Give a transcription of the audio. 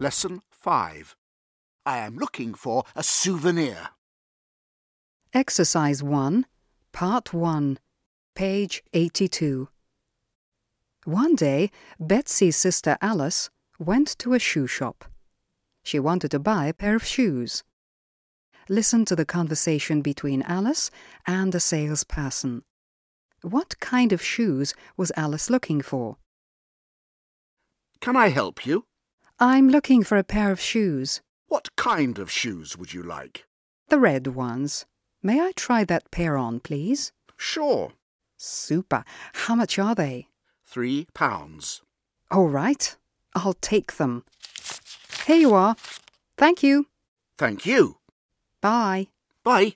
Lesson 5. I am looking for a souvenir. Exercise 1, Part 1, page 82. One day, Betsy's sister Alice went to a shoe shop. She wanted to buy a pair of shoes. Listen to the conversation between Alice and the salesperson. What kind of shoes was Alice looking for? Can I help you? I'm looking for a pair of shoes. What kind of shoes would you like? The red ones. May I try that pair on, please? Sure. Super. How much are they? Three pounds. All right. I'll take them. Here you are. Thank you. Thank you. Bye. Bye.